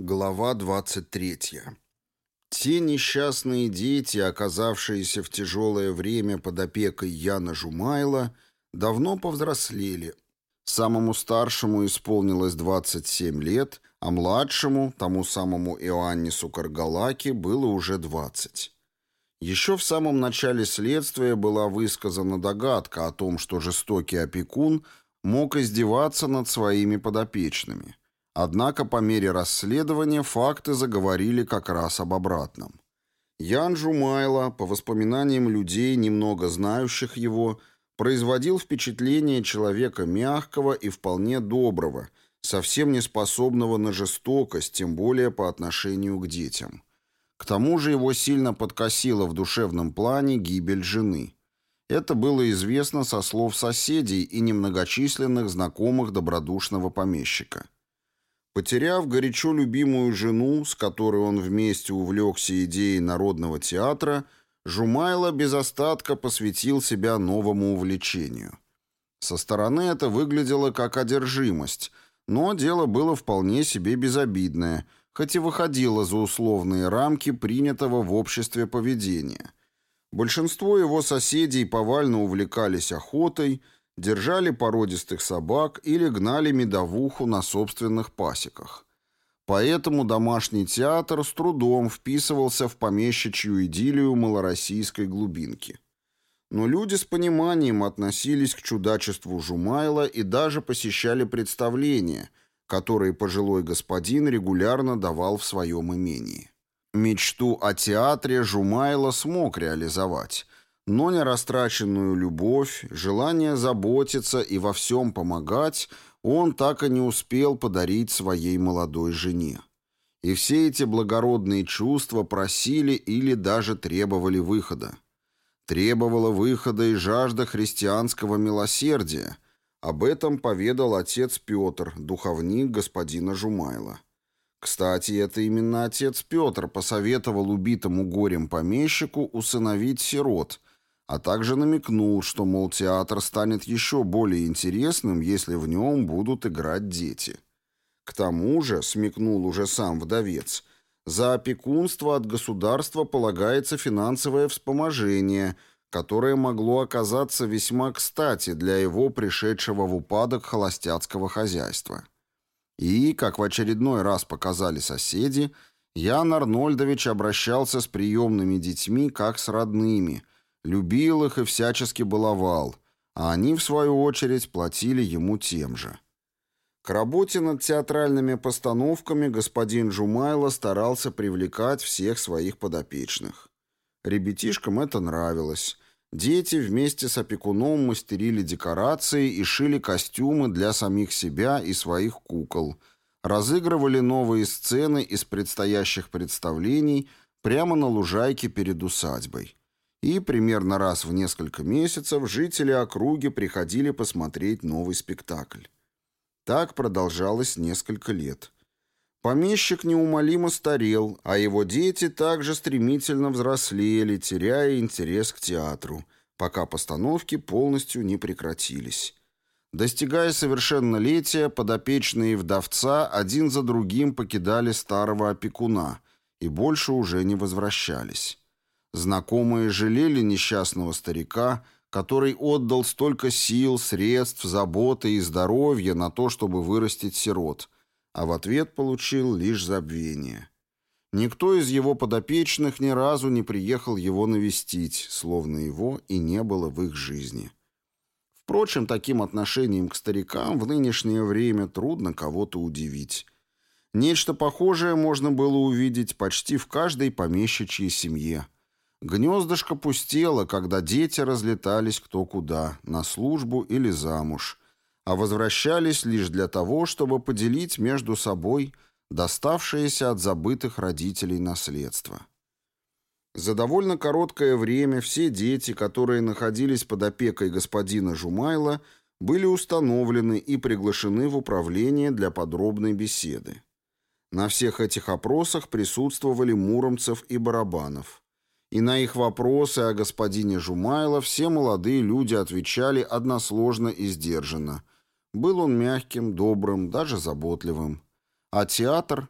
Глава 23. Те несчастные дети, оказавшиеся в тяжелое время под опекой Яна Жумайла, давно повзрослели. Самому старшему исполнилось 27 лет, а младшему, тому самому Иоаннису Каргалаке, было уже 20. Еще в самом начале следствия была высказана догадка о том, что жестокий опекун мог издеваться над своими подопечными – Однако по мере расследования факты заговорили как раз об обратном. Ян Жумайло, по воспоминаниям людей, немного знающих его, производил впечатление человека мягкого и вполне доброго, совсем не способного на жестокость, тем более по отношению к детям. К тому же его сильно подкосило в душевном плане гибель жены. Это было известно со слов соседей и немногочисленных знакомых добродушного помещика. Потеряв горячо любимую жену, с которой он вместе увлекся идеей народного театра, Жумайло без остатка посвятил себя новому увлечению. Со стороны это выглядело как одержимость, но дело было вполне себе безобидное, хоть и выходило за условные рамки принятого в обществе поведения. Большинство его соседей повально увлекались охотой – держали породистых собак или гнали медовуху на собственных пасеках. Поэтому домашний театр с трудом вписывался в помещичью идиллию малороссийской глубинки. Но люди с пониманием относились к чудачеству Жумайла и даже посещали представления, которые пожилой господин регулярно давал в своем имении. Мечту о театре Жумайла смог реализовать – но нерастраченную любовь, желание заботиться и во всем помогать он так и не успел подарить своей молодой жене. И все эти благородные чувства просили или даже требовали выхода. Требовала выхода и жажда христианского милосердия. Об этом поведал отец Петр, духовник господина Жумайла. Кстати, это именно отец Петр посоветовал убитому горем помещику усыновить сирот – а также намекнул, что, мол, театр станет еще более интересным, если в нем будут играть дети. К тому же, смекнул уже сам вдовец, за опекунство от государства полагается финансовое вспоможение, которое могло оказаться весьма кстати для его пришедшего в упадок холостяцкого хозяйства. И, как в очередной раз показали соседи, Ян Арнольдович обращался с приемными детьми как с родными – любил их и всячески баловал, а они, в свою очередь, платили ему тем же. К работе над театральными постановками господин Жумайло старался привлекать всех своих подопечных. Ребятишкам это нравилось. Дети вместе с опекуном мастерили декорации и шили костюмы для самих себя и своих кукол, разыгрывали новые сцены из предстоящих представлений прямо на лужайке перед усадьбой и примерно раз в несколько месяцев жители округи приходили посмотреть новый спектакль. Так продолжалось несколько лет. Помещик неумолимо старел, а его дети также стремительно взрослели, теряя интерес к театру, пока постановки полностью не прекратились. Достигая совершеннолетия, подопечные вдовца один за другим покидали старого опекуна и больше уже не возвращались. Знакомые жалели несчастного старика, который отдал столько сил, средств, заботы и здоровья на то, чтобы вырастить сирот, а в ответ получил лишь забвение. Никто из его подопечных ни разу не приехал его навестить, словно его и не было в их жизни. Впрочем, таким отношением к старикам в нынешнее время трудно кого-то удивить. Нечто похожее можно было увидеть почти в каждой помещичьей семье – Гнездышко пустело, когда дети разлетались кто куда, на службу или замуж, а возвращались лишь для того, чтобы поделить между собой доставшееся от забытых родителей наследство. За довольно короткое время все дети, которые находились под опекой господина Жумайла, были установлены и приглашены в управление для подробной беседы. На всех этих опросах присутствовали Муромцев и Барабанов и на их вопросы о господине Жумайло все молодые люди отвечали односложно и сдержанно. Был он мягким, добрым, даже заботливым. А театр...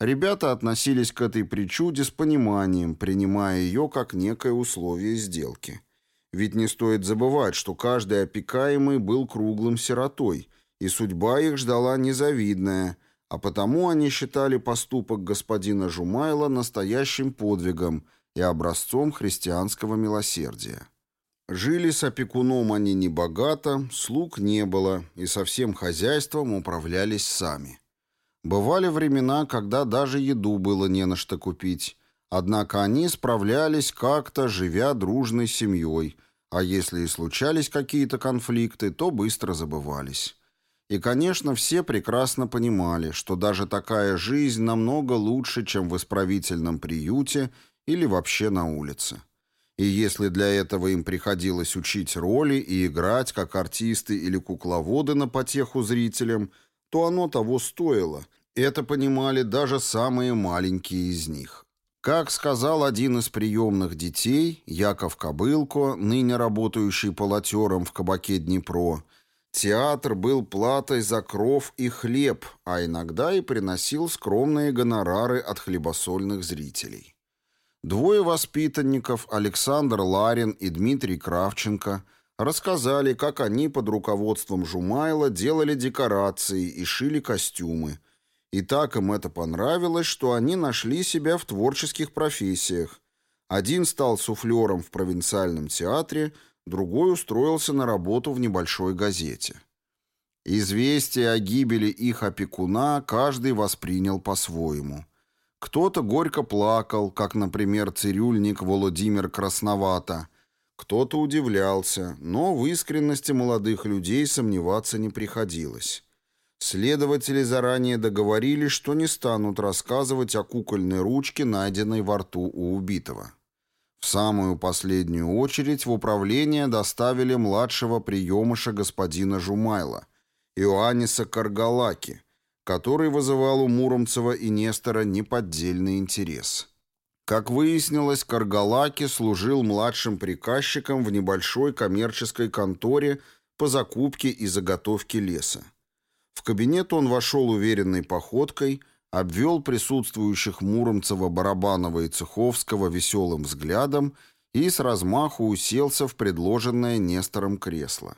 Ребята относились к этой причуде с пониманием, принимая ее как некое условие сделки. Ведь не стоит забывать, что каждый опекаемый был круглым сиротой, и судьба их ждала незавидная, а потому они считали поступок господина Жумайла настоящим подвигом и образцом христианского милосердия. Жили с опекуном они небогато, слуг не было, и со всем хозяйством управлялись сами. Бывали времена, когда даже еду было не на что купить, однако они справлялись как-то, живя дружной семьей, а если и случались какие-то конфликты, то быстро забывались. И, конечно, все прекрасно понимали, что даже такая жизнь намного лучше, чем в исправительном приюте или вообще на улице. И если для этого им приходилось учить роли и играть как артисты или кукловоды на потеху зрителям, то оно того стоило. Это понимали даже самые маленькие из них. Как сказал один из приемных детей, Яков Кобылко, ныне работающий полотером в кабаке Днепро, театр был платой за кров и хлеб, а иногда и приносил скромные гонорары от хлебосольных зрителей. Двое воспитанников, Александр Ларин и Дмитрий Кравченко, рассказали, как они под руководством Жумайла делали декорации и шили костюмы. И так им это понравилось, что они нашли себя в творческих профессиях. Один стал суфлером в провинциальном театре, другой устроился на работу в небольшой газете. Известие о гибели их опекуна каждый воспринял по-своему – кто-то горько плакал, как, например, цирюльник Володимир Красновато. Кто-то удивлялся, но в искренности молодых людей сомневаться не приходилось. Следователи заранее договорились, что не станут рассказывать о кукольной ручке, найденной во рту у убитого. В самую последнюю очередь в управление доставили младшего приемыша господина Жумайла, Иоанниса Каргалаки – который вызывал у Муромцева и Нестора неподдельный интерес. Как выяснилось, Каргалаки служил младшим приказчиком в небольшой коммерческой конторе по закупке и заготовке леса. В кабинет он вошел уверенной походкой, обвел присутствующих Муромцева, Барабанова и Цеховского веселым взглядом и с размаху уселся в предложенное Нестором кресло.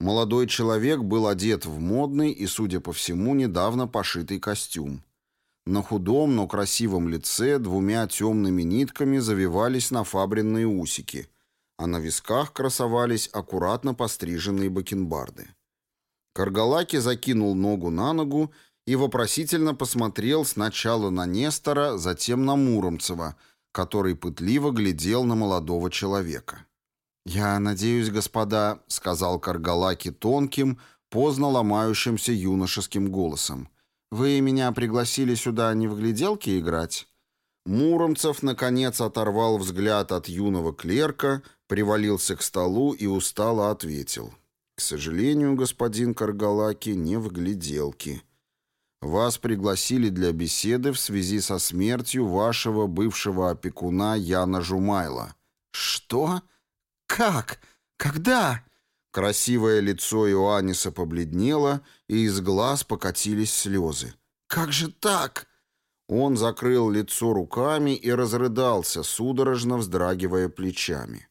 Молодой человек был одет в модный и, судя по всему, недавно пошитый костюм. На худом, но красивом лице двумя темными нитками завивались нафабренные усики, а на висках красовались аккуратно постриженные бакенбарды. Каргалаки закинул ногу на ногу и вопросительно посмотрел сначала на Нестора, затем на Муромцева, который пытливо глядел на молодого человека. «Я надеюсь, господа», — сказал Каргалаки тонким, поздно ломающимся юношеским голосом. «Вы меня пригласили сюда не в гляделки играть?» Муромцев, наконец, оторвал взгляд от юного клерка, привалился к столу и устало ответил. «К сожалению, господин Каргалаки, не в гляделки. Вас пригласили для беседы в связи со смертью вашего бывшего опекуна Яна Жумайла». «Что?» «Как? Когда?» Красивое лицо Иоанниса побледнело, и из глаз покатились слезы. «Как же так?» Он закрыл лицо руками и разрыдался, судорожно вздрагивая плечами.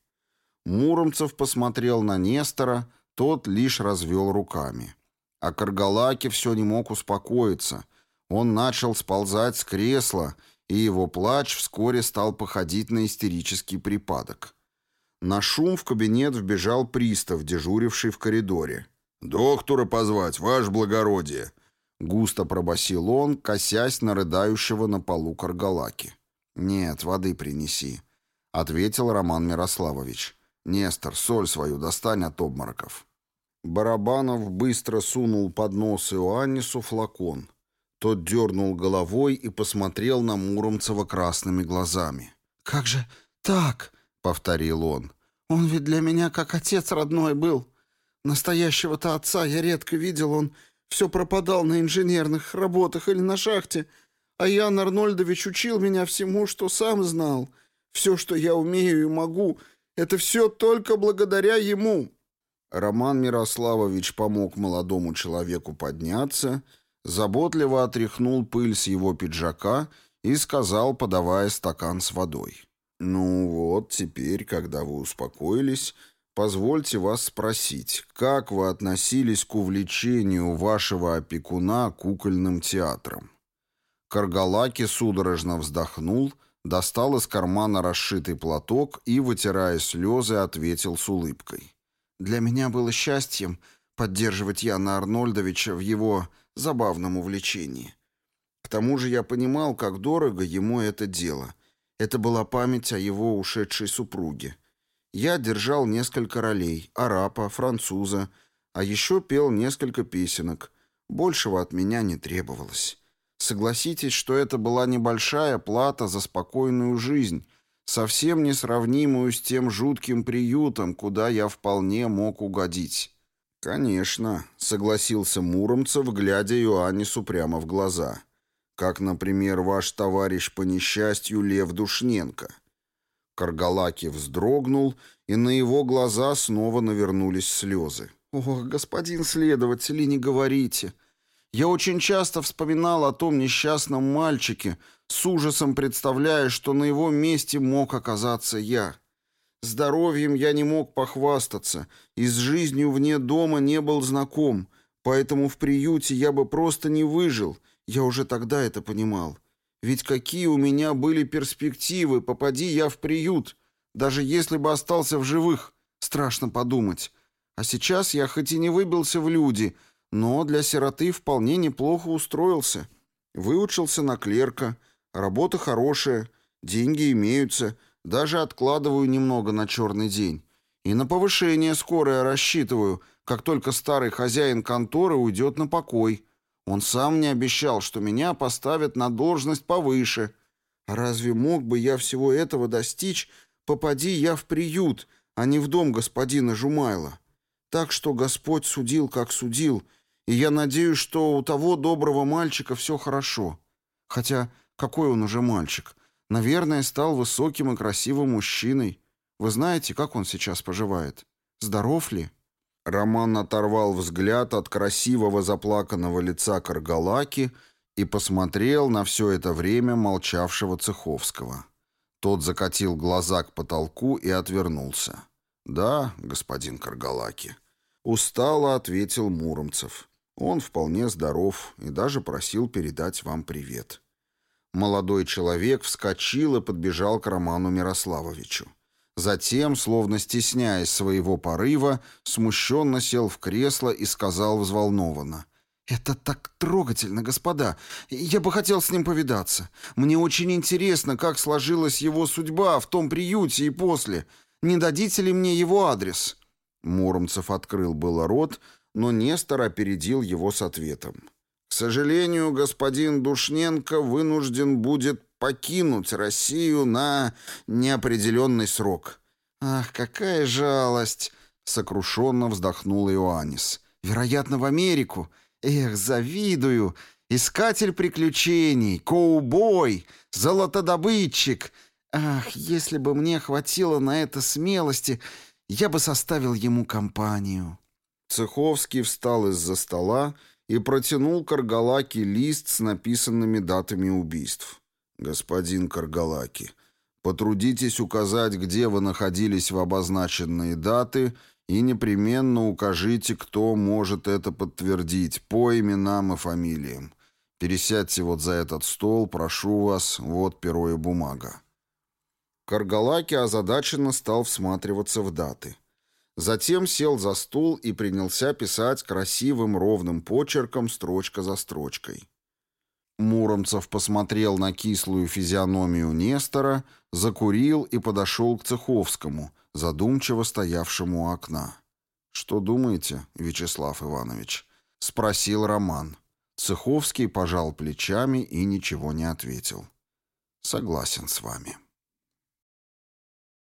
Муромцев посмотрел на Нестора, тот лишь развел руками. А Каргалаки все не мог успокоиться. Он начал сползать с кресла, и его плач вскоре стал походить на истерический припадок. На шум в кабинет вбежал пристав, дежуривший в коридоре. «Доктора позвать, ваше благородие!» Густо пробасил он, косясь на рыдающего на полу Каргалаки. «Нет, воды принеси», — ответил Роман Мирославович. «Нестор, соль свою достань от обмороков». Барабанов быстро сунул под нос Иоаннису флакон. Тот дернул головой и посмотрел на Муромцева красными глазами. «Как же так?» Повторил он. «Он ведь для меня как отец родной был. Настоящего-то отца я редко видел, он все пропадал на инженерных работах или на шахте, а Ян Арнольдович учил меня всему, что сам знал. Все, что я умею и могу, это все только благодаря ему». Роман Мирославович помог молодому человеку подняться, заботливо отряхнул пыль с его пиджака и сказал, подавая стакан с водой. «Ну вот, теперь, когда вы успокоились, позвольте вас спросить, как вы относились к увлечению вашего опекуна кукольным театром?» Каргалаки судорожно вздохнул, достал из кармана расшитый платок и, вытирая слезы, ответил с улыбкой. «Для меня было счастьем поддерживать Яна Арнольдовича в его забавном увлечении. К тому же я понимал, как дорого ему это дело. Это была память о его ушедшей супруге. Я держал несколько ролей — арапа, француза, а еще пел несколько песенок. Большего от меня не требовалось. Согласитесь, что это была небольшая плата за спокойную жизнь, совсем несравнимую с тем жутким приютом, куда я вполне мог угодить. «Конечно», — согласился Муромцев, глядя Иоаннису прямо в глаза. «Как, например, ваш товарищ по несчастью Лев Душненко». Каргалаки вздрогнул, и на его глаза снова навернулись слезы. «Ох, господин следователь, не говорите. Я очень часто вспоминал о том несчастном мальчике, с ужасом представляя, что на его месте мог оказаться я». Здоровьем я не мог похвастаться, и с жизнью вне дома не был знаком, поэтому в приюте я бы просто не выжил, я уже тогда это понимал. Ведь какие у меня были перспективы, попади я в приют, даже если бы остался в живых, страшно подумать. А сейчас я хоть и не выбился в люди, но для сироты вполне неплохо устроился. Выучился на клерка, работа хорошая, деньги имеются — даже откладываю немного на черный день. И на повышение скорое рассчитываю, как только старый хозяин конторы уйдет на покой. Он сам не обещал, что меня поставят на должность повыше. Разве мог бы я всего этого достичь, попади я в приют, а не в дом господина Жумайла? Так что Господь судил, как судил, и я надеюсь, что у того доброго мальчика все хорошо. Хотя какой он уже мальчик? Наверное, стал высоким и красивым мужчиной. Вы знаете, как он сейчас поживает? Здоров ли?» Роман оторвал взгляд от красивого заплаканного лица Каргалаки и посмотрел на все это время молчавшего Цеховского. Тот закатил глаза к потолку и отвернулся. «Да, господин Каргалаки». Устало ответил Муромцев. Он вполне здоров и даже просил передать вам привет. Молодой человек вскочил и подбежал к Роману Мирославовичу. Затем, словно стесняясь своего порыва, смущенно сел в кресло и сказал взволнованно. «Это так трогательно, господа. Я бы хотел с ним повидаться. Мне очень интересно, как сложилась его судьба в том приюте и после. Не дадите ли мне его адрес?» Муромцев открыл было рот, но Нестор опередил его с ответом. К сожалению, господин Душненко вынужден будет покинуть Россию на неопределенный срок. Ах, какая жалость, сокрушенно вздохнул Иоаннис. Вероятно, в Америку. Эх, завидую. Искатель приключений, коубой, золотодобытчик. Ах, если бы мне хватило на это смелости, я бы составил ему компанию. Цеховский встал из-за стола и протянул Каргалаки лист с написанными датами убийств. «Господин Каргалаки, потрудитесь указать, где вы находились в обозначенные даты, и непременно укажите, кто может это подтвердить по именам и фамилиям. Пересядьте вот за этот стол, прошу вас, вот перо и бумага». Каргалаки озадаченно стал всматриваться в даты. Затем сел за стол и принялся писать красивым ровным почерком строчка за строчкой. Муромцев посмотрел на кислую физиономию Нестора, закурил и подошел к Цеховскому, задумчиво стоявшему у окна. «Что думаете, Вячеслав Иванович?» — спросил Роман. Цеховский пожал плечами и ничего не ответил. «Согласен с вами».